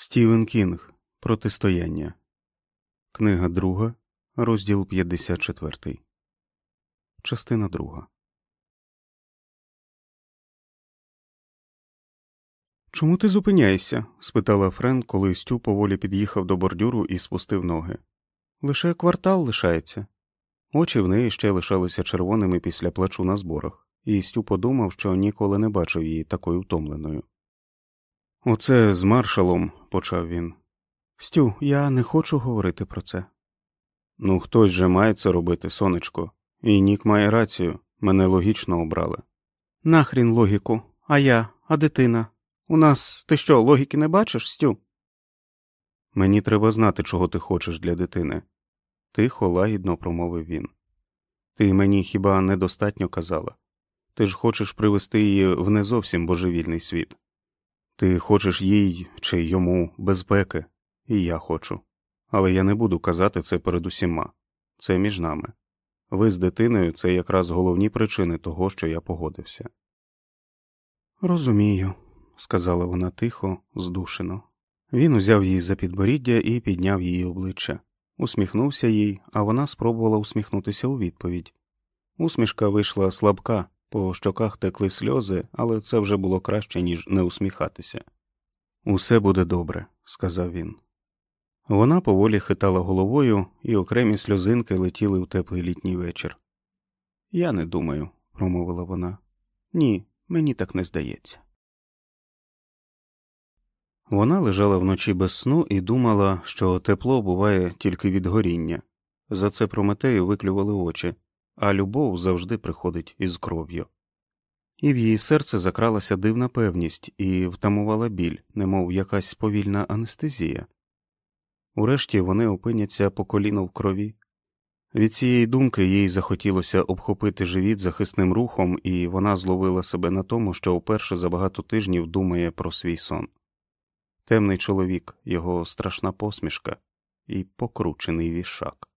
Стівен Кінг Протистояння. Книга друга, розділ 54. Частина друга. Чому ти зупиняєшся? спитала Френ, коли Стю поволі під'їхав до бордюру і спустив ноги. Лише квартал лишається. Очі в неї ще лишалися червоними після плачу на зборах, і Стю подумав, що ніколи не бачив її такою втомленою. Оце з маршалом, почав він. Стю, я не хочу говорити про це. Ну, хтось же має це робити, сонечко, і Нік має рацію, мене логічно обрали. Нахрін логіку, а я, а дитина. У нас ти що, логіки не бачиш, Стю? Мені треба знати, чого ти хочеш для дитини, тихо, лагідно промовив він. Ти мені хіба недостатньо казала? Ти ж хочеш привести її в не зовсім божевільний світ. Ти хочеш їй чи йому безпеки, і я хочу. Але я не буду казати це перед усіма це між нами. Ви з дитиною це якраз головні причини того, що я погодився. Розумію, сказала вона тихо, здушено. Він узяв її за підборіддя і підняв її обличчя, усміхнувся їй, а вона спробувала усміхнутися у відповідь. Усмішка вийшла слабка, по щоках текли сльози, але це вже було краще, ніж не усміхатися. Усе буде добре, сказав він. Вона поволі хитала головою, і окремі сльозинки летіли в теплий літній вечір. Я не думаю, промовила вона. Ні, мені так не здається. Вона лежала вночі без сну і думала, що тепло буває тільки від горіння. За це Прометею виклювали очі, а любов завжди приходить із кров'ю. І в її серце закралася дивна певність і втамувала біль, немов якась повільна анестезія. Урешті вони опиняться по коліно в крові. Від цієї думки їй захотілося обхопити живіт захисним рухом, і вона зловила себе на тому, що вперше за багато тижнів думає про свій сон. Темний чоловік, його страшна посмішка і покручений вішак.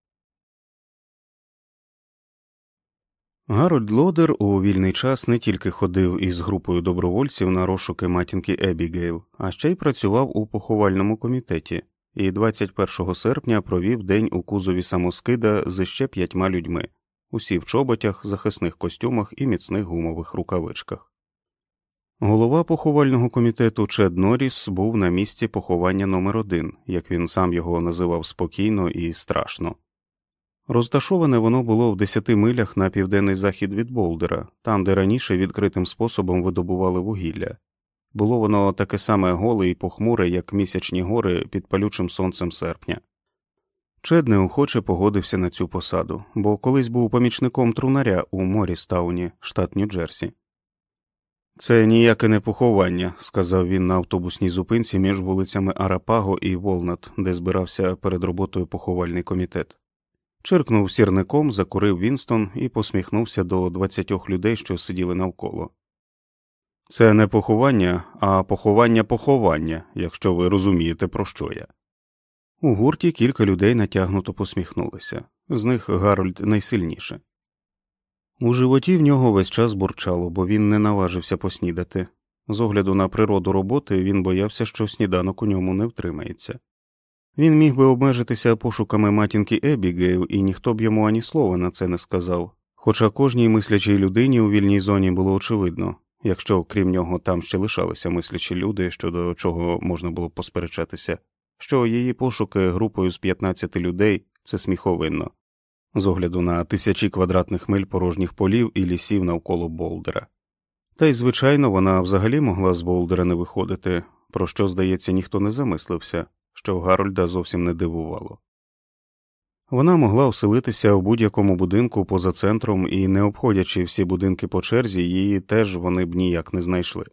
Гарольд Лодер у вільний час не тільки ходив із групою добровольців на розшуки матінки Ебігейл, а ще й працював у поховальному комітеті і 21 серпня провів день у кузові самоскида з ще п'ятьма людьми, усі в чоботях, захисних костюмах і міцних гумових рукавичках. Голова поховального комітету Чед Норріс був на місці поховання номер один, як він сам його називав спокійно і страшно. Розташоване воно було в десяти милях на південний захід від Болдера, там, де раніше відкритим способом видобували вугілля. Було воно таке саме голе і похмуре, як місячні гори під палючим сонцем серпня. Чед неохоче погодився на цю посаду, бо колись був помічником трунаря у Морістауні, штат Нью-Джерсі. Це ніяке не поховання, сказав він на автобусній зупинці між вулицями Арапаго і Волнат, де збирався перед роботою поховальний комітет. Черкнув сірником, закурив Вінстон і посміхнувся до двадцятьох людей, що сиділи навколо. Це не поховання, а поховання поховання, якщо ви розумієте, про що я. У гурті кілька людей натягнуто посміхнулися, з них Гарольд найсильніше. У животі в нього весь час бурчало, бо він не наважився поснідати. З огляду на природу роботи він боявся, що сніданок у ньому не втримається. Він міг би обмежитися пошуками матінки Ебігейл, і ніхто б йому ані слова на це не сказав, хоча кожній мислячій людині у вільній зоні було очевидно, якщо крім нього там ще лишалися мислячі люди, щодо чого можна було посперечатися, що її пошуки групою з 15 людей це сміховинно, з огляду на тисячі квадратних миль порожніх полів і лісів навколо Болдера. Та й, звичайно, вона взагалі могла з Болдера не виходити, про що, здається, ніхто не замислився, що Гарольда зовсім не дивувало. Вона могла оселитися в будь-якому будинку поза центром і, не обходячи всі будинки по черзі, її теж вони б ніяк не знайшли.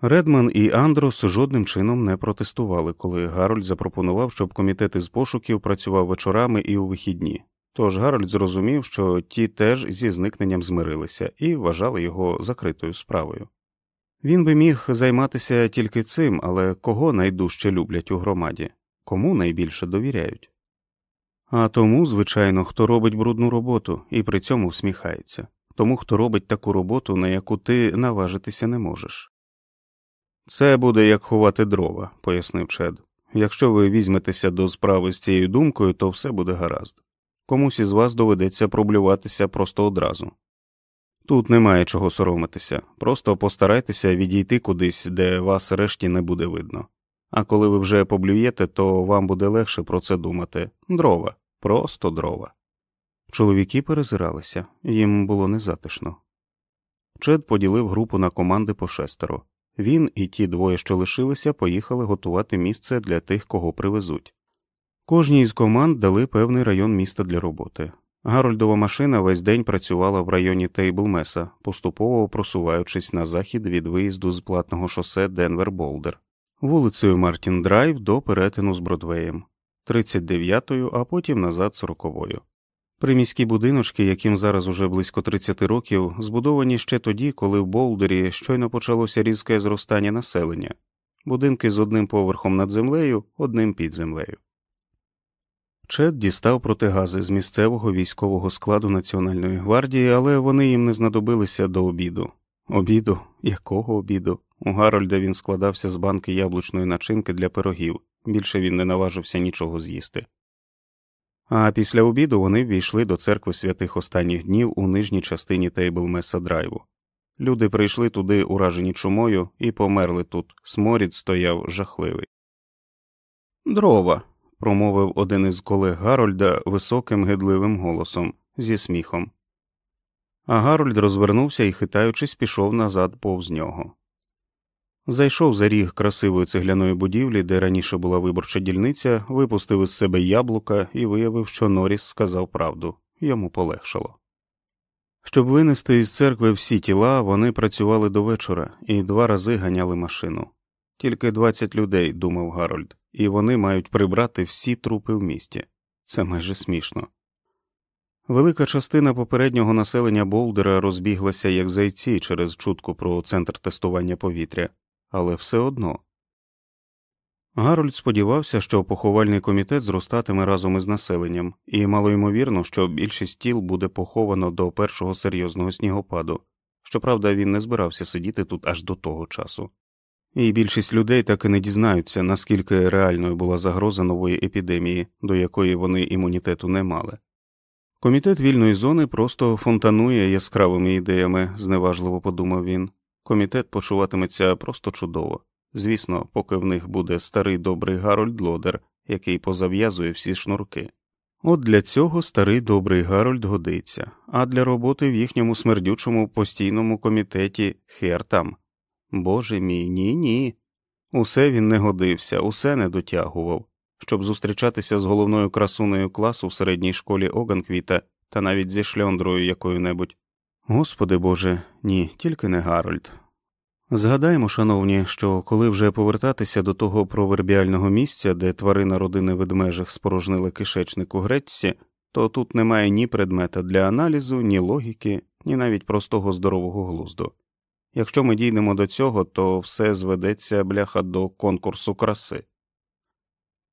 Редман і Андрос жодним чином не протестували, коли Гарольд запропонував, щоб комітет із пошуків працював вечорами і у вихідні. Тож Гарольд зрозумів, що ті теж зі зникненням змирилися і вважали його закритою справою. Він би міг займатися тільки цим, але кого найдужче люблять у громаді, кому найбільше довіряють. А тому, звичайно, хто робить брудну роботу і при цьому всміхається, тому хто робить таку роботу, на яку ти наважитися не можеш. Це буде як ховати дрова, пояснив Чед. Якщо ви візьметеся до справи з цією думкою, то все буде гаразд. Комусь із вас доведеться проблюватися просто одразу. Тут немає чого соромитися, просто постарайтеся відійти кудись, де вас решті не буде видно. А коли ви вже поблюєте, то вам буде легше про це думати дрова, просто дрова. Чоловіки перезиралися, їм було незатишно. Чед поділив групу на команди по шестеро. Він і ті двоє, що лишилися, поїхали готувати місце для тих, кого привезуть. Кожній із команд дали певний район міста для роботи. Гарольдова машина весь день працювала в районі Тейблмеса, поступово просуваючись на захід від виїзду з платного шосе Денвер Болдер, вулицею Мартін Драйв до перетину з Бродвеєм, 39-ю, а потім назад 40-ю. Приміські будиночки, яким зараз уже близько 30 років, збудовані ще тоді, коли в Болдері щойно почалося різке зростання населення, будинки з одним поверхом над землею, одним під землею. Чет дістав протигази з місцевого військового складу Національної гвардії, але вони їм не знадобилися до обіду. Обіду? Якого обіду? У Гарольда він складався з банки яблучної начинки для пирогів, більше він не наважився нічого з'їсти. А після обіду вони ввійшли до церкви святих останніх днів у нижній частині Тейблмеса Драйву. Люди прийшли туди, уражені чумою, і померли тут. Сморід стояв жахливий. Дрова. Промовив один із колег Гарольда високим гидливим голосом зі сміхом. А Гарольд розвернувся і, хитаючись, пішов назад повз нього. Зайшов за ріг красивої цегляної будівлі, де раніше була виборча дільниця, випустив із себе яблука і виявив, що Норріс сказав правду йому полегшало. Щоб винести із церкви всі тіла, вони працювали до вечора і два рази ганяли машину. Тільки двадцять людей, думав Гарольд, і вони мають прибрати всі трупи в місті. Це майже смішно. Велика частина попереднього населення Болдера розбіглася як зайці через чутку про центр тестування повітря але все одно. Гарольд сподівався, що поховальний комітет зростатиме разом із населенням, і мало ймовірно, що більшість тіл буде поховано до першого серйозного снігопаду. Щоправда, він не збирався сидіти тут аж до того часу. І більшість людей так і не дізнаються, наскільки реальною була загроза нової епідемії, до якої вони імунітету не мали. Комітет вільної зони просто фонтанує яскравими ідеями, зневажливо подумав він. Комітет почуватиметься просто чудово. Звісно, поки в них буде старий добрий Гарольд Лодер, який позав'язує всі шнурки. От для цього старий добрий Гарольд годиться, а для роботи в їхньому смердючому постійному комітеті хер там. Боже мій, ні, ні. Усе він не годився, усе не дотягував. Щоб зустрічатися з головною красунею класу в середній школі Оганквіта та навіть зі шльондрою якою небудь. Господи Боже, ні, тільки не Гарольд. Згадаємо, шановні, що коли вже повертатися до того провербіального місця, де тварина родини ведмежих спорожнила кишечник у Грецці, то тут немає ні предмета для аналізу, ні логіки, ні навіть простого здорового глузду. Якщо ми дійдемо до цього, то все зведеться бляха до конкурсу краси.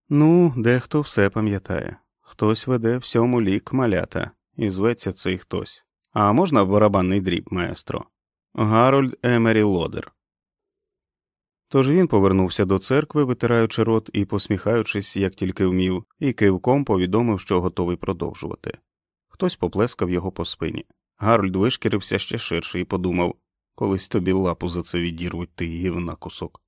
Ну, дехто все пам'ятає хтось веде всьому лік малята, і зветься цей хтось. А можна барабанний дріб, маестро? Гарольд Емері Лодер. Тож він повернувся до церкви, витираючи рот і посміхаючись, як тільки вмів, і кивком повідомив, що готовий продовжувати. Хтось поплескав його по спині. Гарольд вишкірився ще ширше і подумав колись тобі лапу за це відірвуть ти гівна кусок.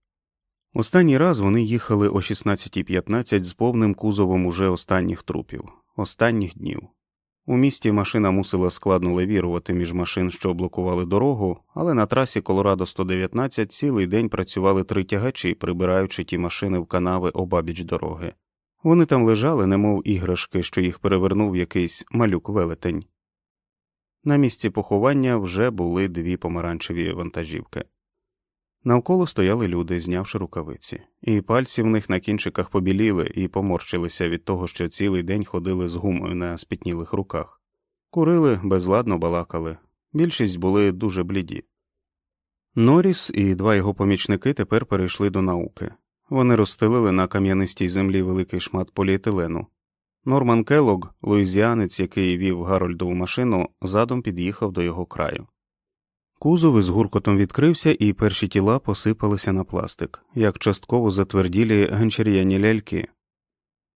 Останній раз вони їхали о 16.15 з повним кузовом уже останніх трупів, останніх днів. У місті машина мусила складно левірувати між машин, що блокували дорогу, але на трасі Колорадо 119 цілий день працювали три тягачі, прибираючи ті машини в канави обабіч дороги. Вони там лежали, немов іграшки, що їх перевернув якийсь малюк велетень. На місці поховання вже були дві помаранчеві вантажівки. Навколо стояли люди, знявши рукавиці, і пальці в них на кінчиках побіліли і поморщилися від того, що цілий день ходили з гумою на спітнілих руках, курили, безладно балакали, більшість були дуже бліді. Норріс і два його помічники тепер перейшли до науки. Вони розстелили на кам'янистій землі великий шмат поліетилену. Норман Келлог, луїзіанець, який вів Гарольдову машину, задом під'їхав до його краю. Кузов із гуркотом відкрився, і перші тіла посипалися на пластик, як частково затверділі ганчар'яні ляльки.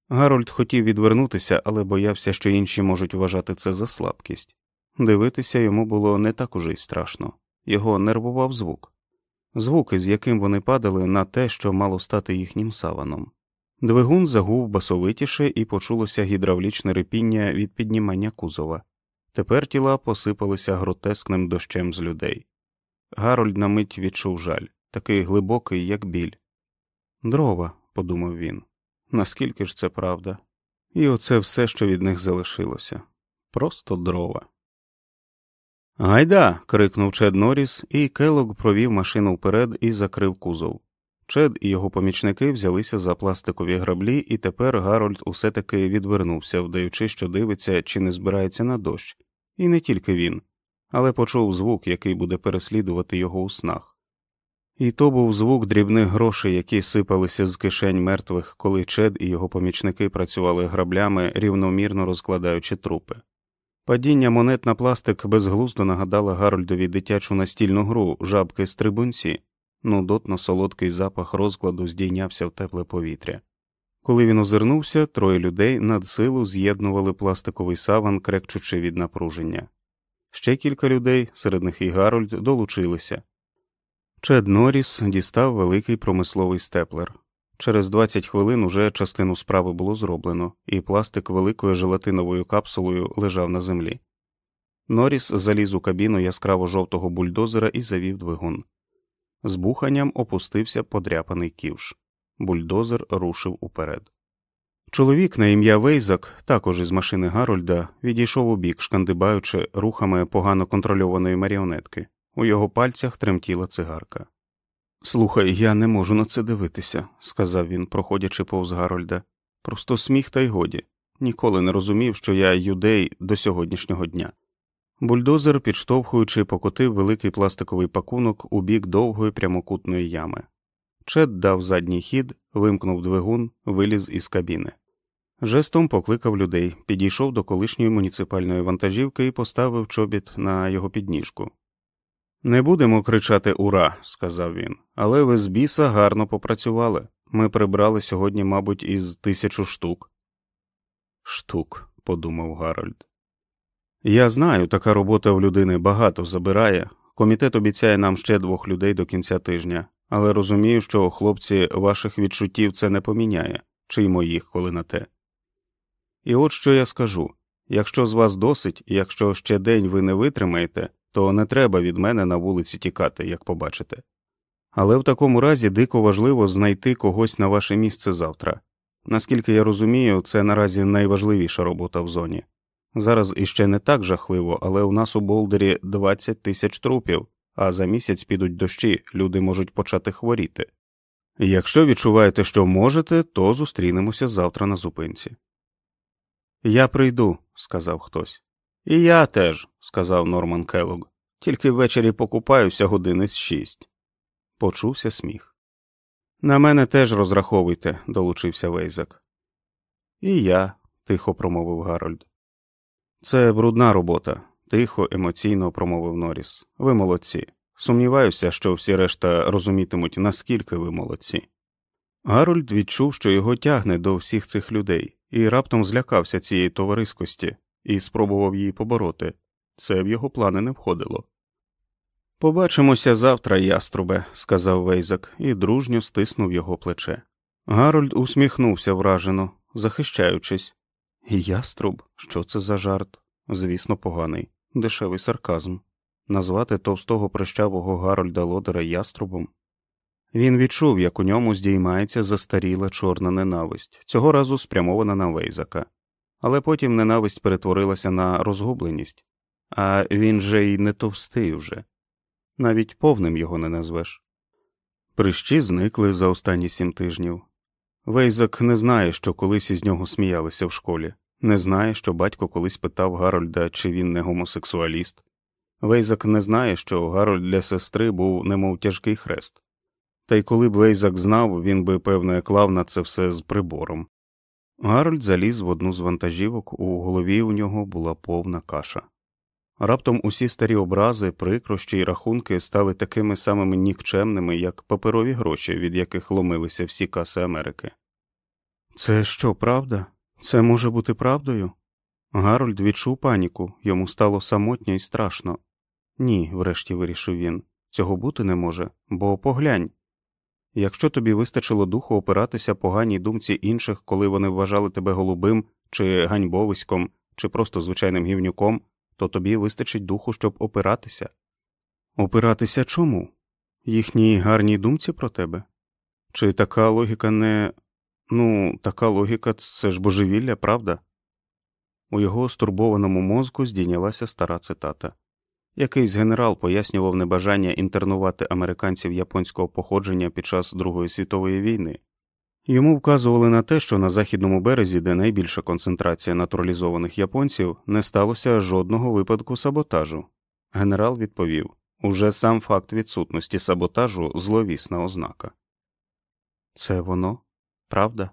Гарольд хотів відвернутися, але боявся, що інші можуть вважати це за слабкість. Дивитися йому було не так уже й страшно, його нервував звук, звук, із яким вони падали на те, що мало стати їхнім саваном. Двигун загув басовитіше і почулося гідравлічне рипіння від піднімання кузова. Тепер тіла посипалися гротескним дощем з людей. Гарольд на мить відчув жаль, такий глибокий, як біль. Дрова, подумав він, наскільки ж це правда? І оце все, що від них залишилося просто дрова. Гайда. крикнув Чед Норріс, і Келог провів машину вперед і закрив кузов. Чед і його помічники взялися за пластикові граблі, і тепер Гарольд усе таки відвернувся, вдаючи, що дивиться, чи не збирається на дощ, і не тільки він, але почув звук, який буде переслідувати його у снах. І то був звук дрібних грошей, які сипалися з кишень мертвих, коли Чед і його помічники працювали граблями, рівномірно розкладаючи трупи. Падіння монет на пластик безглуздо нагадало Гарольдові дитячу настільну гру жабки стрибунці, нудотно солодкий запах розкладу здійнявся в тепле повітря. Коли він озирнувся, троє людей над силу з'єднували пластиковий саван, крекчучи від напруження. Ще кілька людей, серед них і Гарольд, долучилися. Чед Норріс дістав великий промисловий степлер. Через 20 хвилин уже частину справи було зроблено, і пластик великою желатиновою капсулою лежав на землі. Норріс заліз у кабіну яскраво жовтого бульдозера і завів двигун. З буханням опустився подряпаний ківш. Бульдозер рушив уперед. Чоловік на ім'я Вейзак, також із машини Гарольда, відійшов у бік, шкандибаючи рухами погано контрольованої маріонетки. У його пальцях тремтіла цигарка. Слухай, я не можу на це дивитися, сказав він, проходячи повз Гарольда. Просто сміх, та й годі. Ніколи не розумів, що я юдей до сьогоднішнього дня. Бульдозер, підштовхуючи, покотив великий пластиковий пакунок у бік довгої прямокутної ями. Чет дав задній хід, вимкнув двигун, виліз із кабіни. Жестом покликав людей, підійшов до колишньої муніципальної вантажівки і поставив чобіт на його підніжку. Не будемо кричати Ура, сказав він, але ви з біса гарно попрацювали. Ми прибрали сьогодні, мабуть, із тисячу штук. Штук, подумав Гарольд. Я знаю, така робота в людини багато забирає. Комітет обіцяє нам ще двох людей до кінця тижня, але розумію, що хлопці ваших відчуттів це не поміняє, чи й моїх, коли на те. І от що я скажу якщо з вас досить, якщо ще день ви не витримаєте, то не треба від мене на вулиці тікати, як побачите. Але в такому разі дико важливо знайти когось на ваше місце завтра. Наскільки я розумію, це наразі найважливіша робота в зоні. Зараз іще не так жахливо, але у нас у Болдері 20 тисяч трупів, а за місяць підуть дощі, люди можуть почати хворіти. Якщо відчуваєте, що можете, то зустрінемося завтра на зупинці. Я прийду, сказав хтось. І я теж, сказав Норман Келлог. Тільки ввечері покупаюся години з шість. Почувся сміх. На мене теж розраховуйте, долучився Вейзак. І я, тихо промовив Гарольд. Це брудна робота, тихо, емоційно промовив Норріс. Ви молодці. Сумніваюся, що всі решта розумітимуть, наскільки ви молодці. Гарольд відчув, що його тягне до всіх цих людей, і раптом злякався цієї товариськості і спробував її побороти. Це в його плани не входило. Побачимося завтра, яструбе, сказав Вейзак і дружньо стиснув його плече. Гарольд усміхнувся вражено, захищаючись. Яструб, що це за жарт? Звісно, поганий, дешевий сарказм. Назвати товстого прищавого Гарольда Лодера яструбом. Він відчув, як у ньому здіймається застаріла чорна ненависть, цього разу спрямована на Вейзака, але потім ненависть перетворилася на розгубленість, а він же й не товстий уже, навіть повним його не назвеш. Прищі зникли за останні сім тижнів. Вейзак не знає, що колись із нього сміялися в школі, не знає, що батько колись питав Гарольда, чи він не гомосексуаліст. Вейзак не знає, що Гарольд для сестри був немов тяжкий хрест. Та й коли б Вейзак знав, він би, певно, клав на це все з прибором. Гарольд заліз в одну з вантажівок, у голові у нього була повна каша. Раптом усі старі образи, прикрощі й рахунки стали такими самими нікчемними, як паперові гроші, від яких ломилися всі каси Америки. Це що, правда? Це може бути правдою? Гарольд відчув паніку, йому стало самотньо і страшно. Ні, врешті вирішив він, цього бути не може, бо поглянь. Якщо тобі вистачило духу опиратися поганій думці інших, коли вони вважали тебе голубим чи ганьбовиськом, чи просто звичайним гівнюком, то тобі вистачить духу, щоб опиратися. Опиратися чому? Їхній гарній думці про тебе? Чи така логіка не. Ну, така логіка це ж божевілля, правда? У його стурбованому мозку здійнялася стара цитата. Якийсь генерал пояснював небажання інтернувати американців японського походження під час Другої світової війни. Йому вказували на те, що на західному березі, де найбільша концентрація натуралізованих японців, не сталося жодного випадку саботажу. Генерал відповів уже сам факт відсутності саботажу зловісна ознака. Це воно, правда?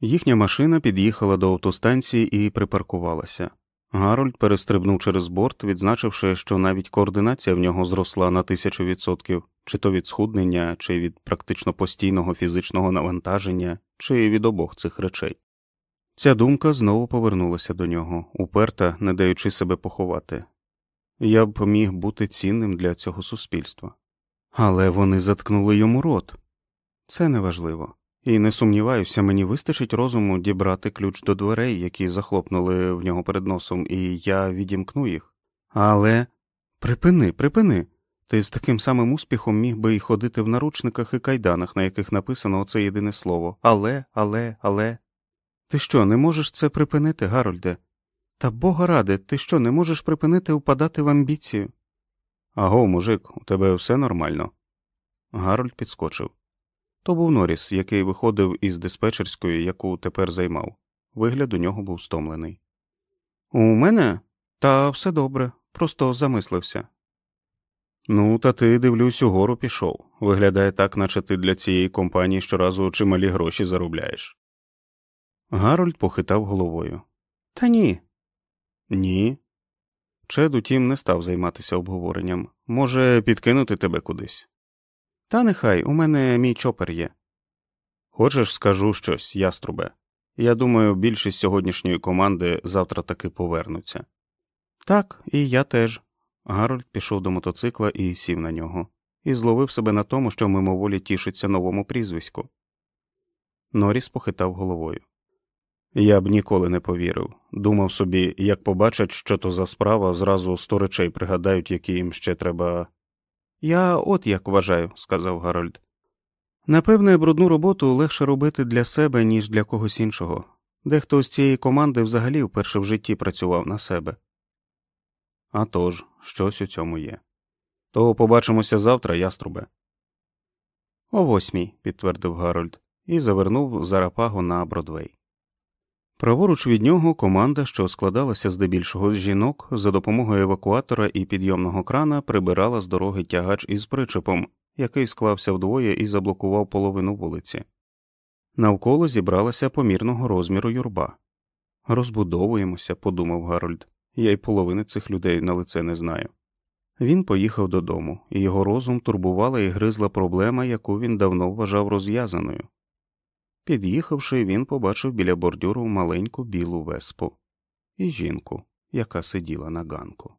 Їхня машина під'їхала до автостанції і припаркувалася. Гарольд перестрибнув через борт, відзначивши, що навіть координація в нього зросла на тисячу відсотків, чи то від схуднення, чи від практично постійного фізичного навантаження, чи від обох цих речей. Ця думка знову повернулася до нього, уперта, не даючи себе поховати. Я б міг бути цінним для цього суспільства. Але вони заткнули йому рот. Це неважливо. І не сумніваюся, мені вистачить розуму дібрати ключ до дверей, які захлопнули в нього перед носом, і я відімкну їх. Але припини, припини. Ти з таким самим успіхом міг би й ходити в наручниках і кайданах, на яких написано оце єдине слово але, але, але. Ти що, не можеш це припинити, Гарольде? Та бога ради, ти що, не можеш припинити впадати в амбіцію? Аго, мужик, у тебе все нормально. Гарольд підскочив. То був Норіс, який виходив із диспетчерської, яку тепер займав. Вигляд у нього був стомлений. У мене? Та все добре, просто замислився. Ну, та ти, дивлюсь, угору пішов. Виглядає так, наче ти для цієї компанії щоразу чималі гроші заробляєш. Гарольд похитав головою. Та ні. Ні. Чед, утім, не став займатися обговоренням. Може, підкинути тебе кудись. Та нехай у мене мій чопер є. Хочеш, скажу щось, яструбе. Я думаю, більшість сьогоднішньої команди завтра таки повернуться. Так, і я теж. Гарольд пішов до мотоцикла і сів на нього, і зловив себе на тому, що мимоволі тішиться новому прізвиську. Норіс похитав головою. Я б ніколи не повірив. Думав собі, як побачать, що то за справа, зразу сто речей пригадають, які їм ще треба. Я от як вважаю, сказав Гарольд. Напевне, брудну роботу легше робити для себе, ніж для когось іншого. Дехто з цієї команди взагалі вперше в житті працював на себе. «А тож, щось у цьому є. То побачимося завтра, яструбе. О восьмій, підтвердив Гарольд, і завернув зарапагу на Бродвей. Праворуч від нього команда, що складалася здебільшого з жінок, за допомогою евакуатора і підйомного крана прибирала з дороги тягач із причепом, який склався вдвоє і заблокував половину вулиці. Навколо зібралася помірного розміру юрба. Розбудовуємося, подумав Гарольд, я й половини цих людей на лице не знаю. Він поїхав додому, і його розум турбувала і гризла проблема, яку він давно вважав розв'язаною. Під'їхавши, він побачив біля бордюру маленьку білу веспу і жінку, яка сиділа на ганку.